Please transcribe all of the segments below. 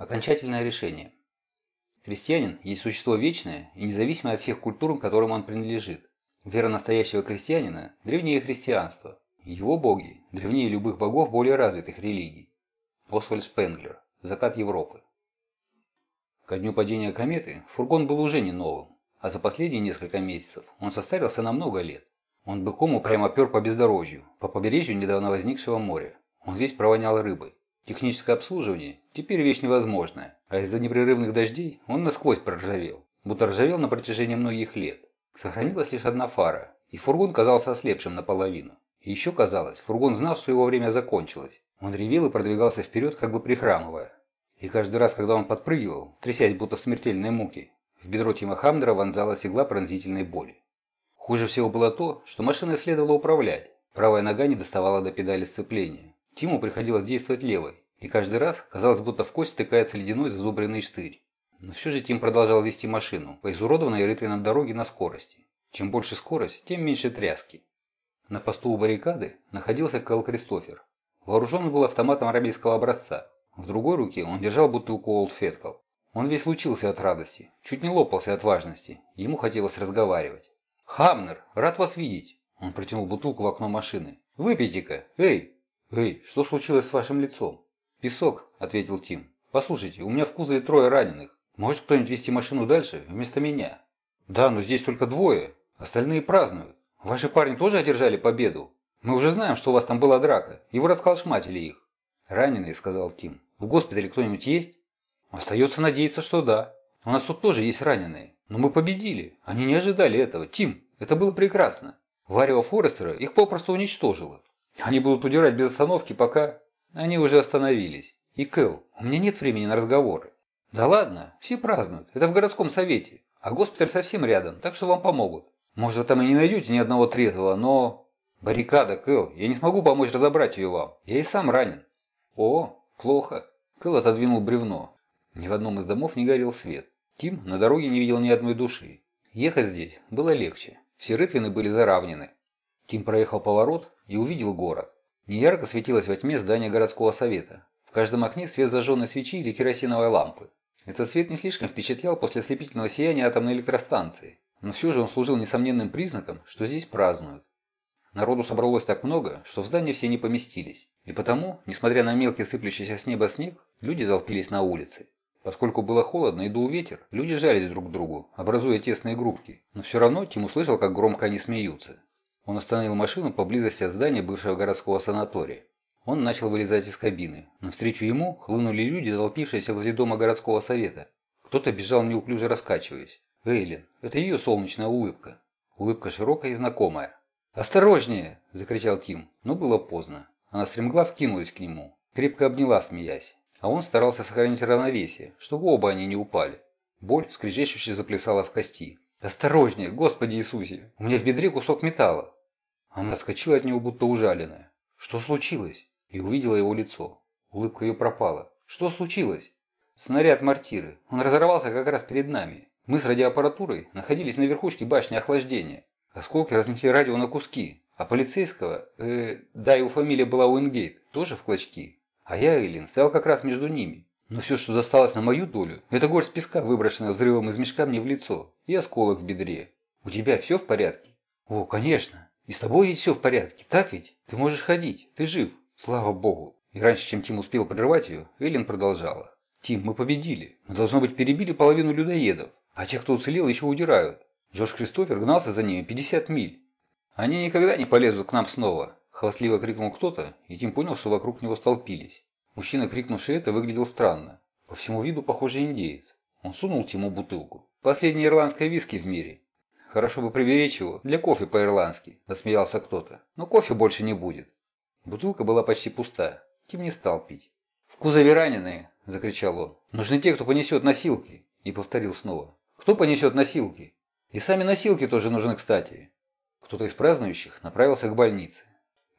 Окончательное решение. Христианин есть существо вечное и независимое от всех культур, которым он принадлежит. Вера настоящего крестьянина – древнее христианство. Его боги – древнее любых богов более развитых религий. Освальд Шпенглер. Закат Европы. Ко дню падения кометы фургон был уже не новым, а за последние несколько месяцев он состарился на много лет. Он быком упрямо пер по бездорожью, по побережью недавно возникшего моря. Он весь провонял рыбой. Техническое обслуживание теперь вещь невозможная, а из-за непрерывных дождей он насквозь проржавел, будто ржавел на протяжении многих лет. Сохранилась лишь одна фара, и фургон казался ослепшим наполовину. И еще казалось, фургон знал, что его время закончилось. Он ревел и продвигался вперед, как бы прихрамывая. И каждый раз, когда он подпрыгивал, трясясь будто в смертельной муке, в бедро Тима Хамнера вонзалась игла пронзительной боли. Хуже всего было то, что машиной следовало управлять. Правая нога не доставала до педали сцепления. Тиму приходилось действовать левой, и каждый раз казалось, будто в кость стыкается ледяной зазубренный штырь. Но все же Тим продолжал вести машину по изуродованной рытвенной дороге на скорости. Чем больше скорость, тем меньше тряски. На посту у баррикады находился Кэл Кристофер. Вооружен был автоматом арабийского образца. В другой руке он держал бутылку Олд Феткал. Он весь лучился от радости, чуть не лопался от важности. Ему хотелось разговаривать. «Хамнер, рад вас видеть!» Он протянул бутылку в окно машины. «Выпейте-ка! Эй!» «Эй, что случилось с вашим лицом?» «Песок», — ответил Тим. «Послушайте, у меня в кузове трое раненых. Может кто-нибудь вести машину дальше вместо меня?» «Да, но здесь только двое. Остальные празднуют. Ваши парни тоже одержали победу? Мы уже знаем, что у вас там была драка, и вы расколошматили их». «Раненые», — сказал Тим. «В госпитале кто-нибудь есть?» «Остается надеяться, что да. У нас тут тоже есть раненые. Но мы победили. Они не ожидали этого. Тим, это было прекрасно. Варево Форестера их попросту уничтожило. Они будут удирать без остановки, пока... Они уже остановились. И Кэл, у меня нет времени на разговоры. Да ладно, все празднуют. Это в городском совете. А госпиталь совсем рядом, так что вам помогут. Может, вы там и не найдете ни одного трезвого, но... Баррикада, Кэл, я не смогу помочь разобрать ее вам. Я и сам ранен. О, плохо. Кэл отодвинул бревно. Ни в одном из домов не горел свет. Тим на дороге не видел ни одной души. Ехать здесь было легче. Все рытвины были заравнены. Тим проехал поворот и увидел город. Неярко светилось во тьме здание городского совета. В каждом окне свет зажженной свечи или керосиновой лампы. Этот свет не слишком впечатлял после ослепительного сияния атомной электростанции, но все же он служил несомненным признаком, что здесь празднуют. Народу собралось так много, что в здании все не поместились, и потому, несмотря на мелкий сыплющийся с неба снег, люди толпились на улице. Поскольку было холодно и дул ветер, люди жались друг к другу, образуя тесные группки, но все равно Тим услышал, как громко они смеются. Он остановил машину поблизости от здания бывшего городского санатория. Он начал вылезать из кабины. Навстречу ему хлынули люди, толпившиеся возле дома городского совета. Кто-то бежал неуклюже раскачиваясь. Эйлин. Это ее солнечная улыбка. Улыбка широкая и знакомая. «Осторожнее!» – закричал Тим, но было поздно. Она стремглав кинулась к нему, крепко обняла, смеясь. А он старался сохранить равновесие, чтобы оба они не упали. Боль скрежещуще заплясала в кости. «Осторожнее, Господи Иисусе! У меня в бедре кусок металла!» Она отскочила от него, будто ужаленная. «Что случилось?» И увидела его лицо. Улыбка ее пропала. «Что случилось?» «Снаряд мортиры. Он разорвался как раз перед нами. Мы с радиоаппаратурой находились на верхушке башни охлаждения. Осколки разнесли радио на куски. А полицейского, э, да, его фамилия была Уингейт, тоже в клочки. А я, Эйлин, стоял как раз между ними. Но все, что досталось на мою долю, это горсть песка, выброшенная взрывом из мешка мне в лицо, и осколок в бедре. У тебя все в порядке? О, конечно. И с тобой ведь все в порядке, так ведь? Ты можешь ходить, ты жив. Слава богу. И раньше, чем Тим успел прервать ее, Эллен продолжала. «Тим, мы победили. Мы, должно быть, перебили половину людоедов. А те, кто уцелел, еще удирают. Джош Кристофер гнался за ними 50 миль. Они никогда не полезут к нам снова. Хвастливо крикнул кто-то, и Тим понял, что вокруг него столпились. Мужчина, крикнувший это, выглядел странно. По всему виду похожий индеец. Он сунул Тиму бутылку. Последняя ирландская виски в мире. Хорошо бы приберечь его для кофе по-ирландски, засмеялся кто-то. Но кофе больше не будет. Бутылка была почти пуста. Тим не стал пить. «В кузове раненые!» – закричал он. «Нужны те, кто понесет носилки!» И повторил снова. «Кто понесет носилки?» «И сами носилки тоже нужны, кстати!» Кто-то из празднующих направился к больнице.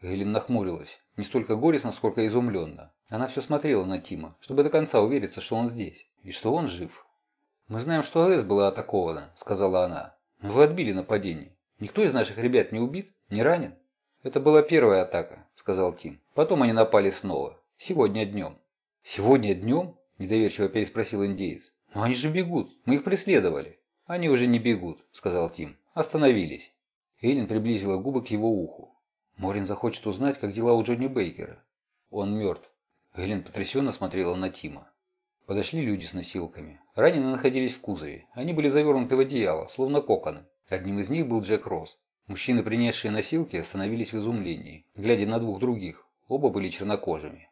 Эллен нахмурилась. Не столько горестно, сколько изумленно. Она все смотрела на Тима, чтобы до конца увериться, что он здесь. И что он жив. «Мы знаем, что АЭС была атакована», — сказала она. «Но вы отбили нападение. Никто из наших ребят не убит? Не ранен?» «Это была первая атака», — сказал Тим. «Потом они напали снова. Сегодня днем». «Сегодня днем?» недоверчиво переспросил индеец. «Но они же бегут, мы их преследовали». «Они уже не бегут», – сказал Тим. «Остановились». Эйлин приблизила губы к его уху. Морин захочет узнать, как дела у Джонни Бейкера. Он мертв. Эйлин потрясенно смотрела на Тима. Подошли люди с носилками. Раненые находились в кузове. Они были завернуты в одеяло, словно коконы. Одним из них был Джек Росс. Мужчины, принесшие носилки, остановились в изумлении, глядя на двух других. Оба были чернокожими.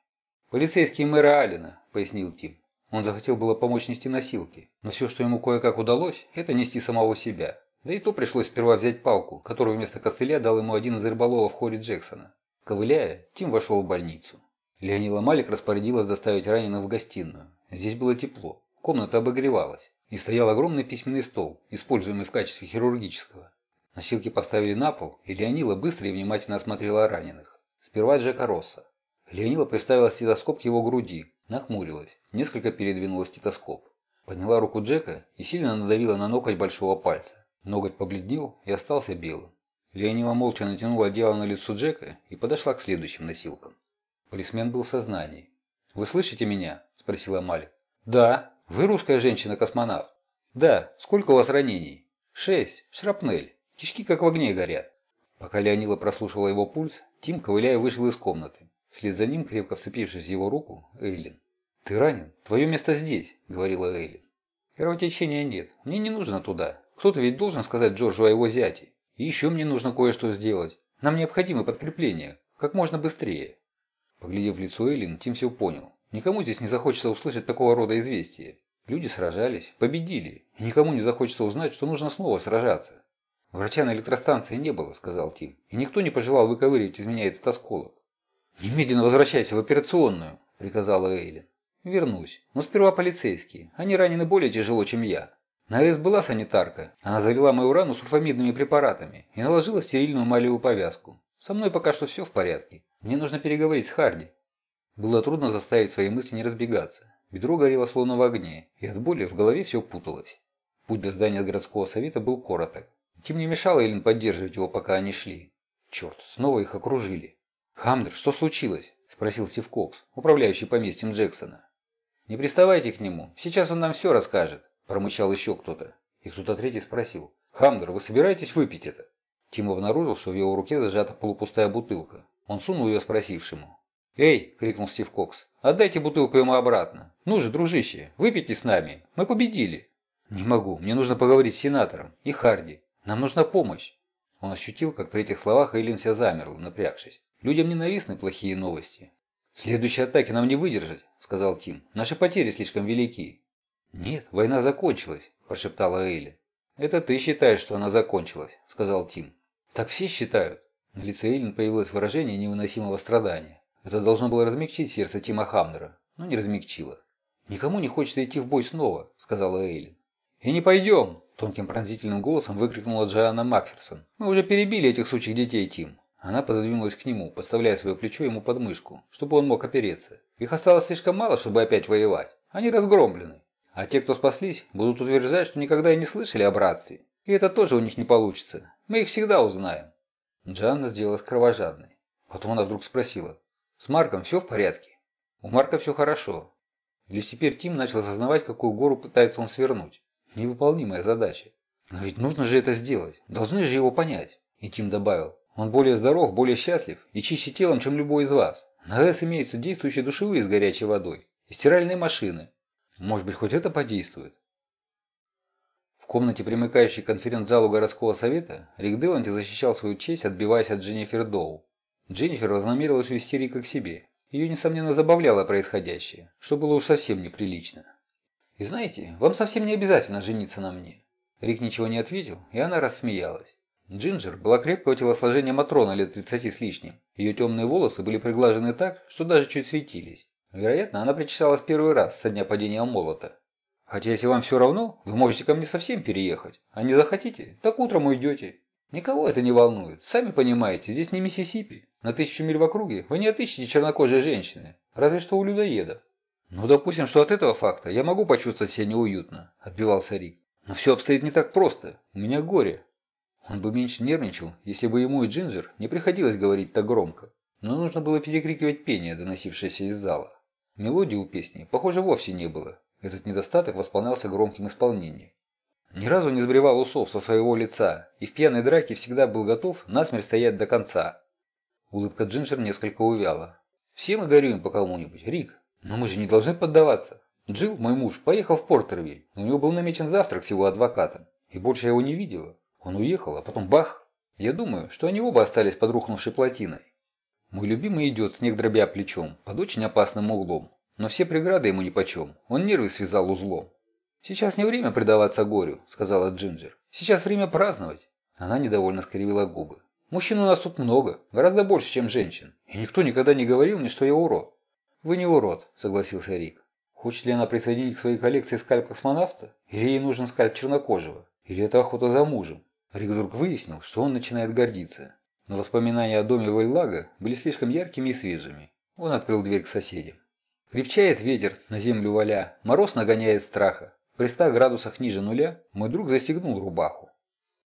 «Полицейские мэра Алина», — пояснил Тим. Он захотел было помочь нести носилки, но все, что ему кое-как удалось, это нести самого себя. Да и то пришлось сперва взять палку, которую вместо костыля дал ему один из рыболовов Хори Джексона. Ковыляя, Тим вошел в больницу. Леонила Малик распорядилась доставить раненых в гостиную. Здесь было тепло, комната обогревалась, и стоял огромный письменный стол, используемый в качестве хирургического. Носилки поставили на пол, и Леонила быстро и внимательно осмотрела раненых. Сперва Джека Росса. Леонила приставила стетоскоп к его груди, нахмурилась, несколько передвинула стетоскоп. Подняла руку Джека и сильно надавила на ноготь большого пальца. Ноготь побледнел и остался белым. Леонила молча натянула одеяло на лицо Джека и подошла к следующим носилкам. Полисмен был в сознании. «Вы слышите меня?» – спросила Малик. «Да. Вы русская женщина-космонавт?» «Да. Сколько у вас ранений?» «Шесть. Шрапнель. Кишки как в огне горят». Пока Леонила прослушивала его пульс, Тим, ковыляя, вышел из комнаты. Вслед за ним, крепко вцепившись в его руку, Эйлин. «Ты ранен? Твое место здесь», – говорила Эйлин. «Кровотечения нет. Мне не нужно туда. Кто-то ведь должен сказать Джорджу о его зяте. И еще мне нужно кое-что сделать. Нам необходимо подкрепление. Как можно быстрее. Поглядев в лицо Эллин, Тим все понял. Никому здесь не захочется услышать такого рода известия. Люди сражались, победили. Никому не захочется узнать, что нужно снова сражаться. «Врача на электростанции не было», — сказал Тим. «И никто не пожелал выковыривать из меня этот осколок». «Немедленно возвращайся в операционную», — приказала Эйлин. «Вернусь. Но сперва полицейские. Они ранены более тяжело, чем я. На АЭС была санитарка. Она завела мою рану сульфамидными препаратами и наложила стерильную малевую повязку. Со мной пока что все в порядке. Мне нужно переговорить с Харди. Было трудно заставить свои мысли не разбегаться. Бедро горело словно в огне, и от боли в голове все путалось. Путь до здания городского совета был короток. Тим не мешало Эллен поддерживать его, пока они шли. Черт, снова их окружили. «Хамдер, что случилось?» – спросил Стив Кокс, управляющий поместьем Джексона. «Не приставайте к нему, сейчас он нам все расскажет. Промычал еще кто-то. И кто-то третий спросил. «Хамдер, вы собираетесь выпить это?» Тим обнаружил, что в его руке зажата полупустая бутылка. Он сунул ее спросившему. «Эй!» – крикнул Стив Кокс. «Отдайте бутылку ему обратно. Ну же, дружище, выпейте с нами. Мы победили!» «Не могу. Мне нужно поговорить с сенатором. И Харди. Нам нужна помощь!» Он ощутил, как при этих словах Эйлин вся замерла, напрягшись. «Людям ненавистны плохие новости». «Следующей атаки нам не выдержать», – сказал Тим. «Наши потери слишком велики». «Нет, война закончилась», – прошептала Эйли. «Это ты считаешь, что она закончилась», – сказал Тим. «Так все считают». На лице Эйлин появилось выражение невыносимого страдания. Это должно было размягчить сердце Тима Хамнера, но не размягчило. «Никому не хочется идти в бой снова», – сказала Эйлин. «И не пойдем!» – тонким пронзительным голосом выкрикнула Джоанна Макферсон. «Мы уже перебили этих сучьих детей, Тим». Она пододвинулась к нему, подставляя свое плечо ему под мышку, чтобы он мог опереться. «Их осталось слишком мало, чтобы опять воевать. Они разгромлены. А те, кто спаслись, будут утверждать, что никогда и не слышали о братстве. И это тоже у них не получится. Мы их всегда узнаем. Джанна сделалась кровожадной. Потом она вдруг спросила. «С Марком все в порядке?» «У Марка все хорошо». Лишь теперь Тим начал осознавать, какую гору пытается он свернуть. Невыполнимая задача. Но ведь нужно же это сделать. Должны же его понять. И Тим добавил. Он более здоров, более счастлив и чище телом, чем любой из вас. На ГЭС имеются действующие душевые с горячей водой и стиральные машины. Может быть, хоть это подействует? Комнате, примыкающей к конференц-залу городского совета, Рик Деланти защищал свою честь, отбиваясь от Дженнифер Доу. Дженнифер вознамерилась увести Рика к себе. Ее, несомненно, забавляло происходящее, что было уж совсем неприлично. «И знаете, вам совсем не обязательно жениться на мне». Рик ничего не ответил, и она рассмеялась. Джинджер была крепкого телосложения Матрона лет 30 с лишним. Ее темные волосы были приглажены так, что даже чуть светились. Вероятно, она причесалась первый раз со дня падения молота. Хотя если вам все равно, вы можете ко мне совсем переехать. А не захотите, так утром уйдете. Никого это не волнует. Сами понимаете, здесь не Миссисипи. На тысячу миль в округе вы не отыщете чернокожей женщины. Разве что у людоедов. Ну, допустим, что от этого факта я могу почувствовать себя неуютно, отбивался Рик. Но все обстоит не так просто. У меня горе. Он бы меньше нервничал, если бы ему и Джинджер не приходилось говорить так громко. Но нужно было перекрикивать пение, доносившееся из зала. Мелодии у песни, похоже, вовсе не было. Этот недостаток восполнялся громким исполнением. Ни разу не сбривал усов со своего лица и в пьяной драке всегда был готов насмерть стоять до конца. Улыбка Джинджер несколько увяла. «Все мы горюем по кому-нибудь, Рик, но мы же не должны поддаваться. Джилл, мой муж, поехал в Портервиль. У него был намечен завтрак с его адвокатом. И больше я его не видела. Он уехал, а потом бах. Я думаю, что они оба остались под рухнувшей плотиной. Мой любимый идет, снег дробя плечом, под очень опасным углом. Но все преграды ему нипочем. Он нервы связал узлом. «Сейчас не время предаваться горю», — сказала Джинджер. «Сейчас время праздновать». Она недовольно скривила губы. «Мужчин у нас тут много, гораздо больше, чем женщин. И никто никогда не говорил мне, что я урод». «Вы не урод», — согласился Рик. Хочет ли она присоединить к своей коллекции скальп космонавта? Или ей нужен скальп чернокожего? Или это охота за мужем? Рик вдруг выяснил, что он начинает гордиться. Но воспоминания о доме Вайлага были слишком яркими и свежими. Он открыл дверь к соседям. Крепчает ветер, на землю валя, мороз нагоняет страха. При ста градусах ниже нуля мой друг застегнул рубаху.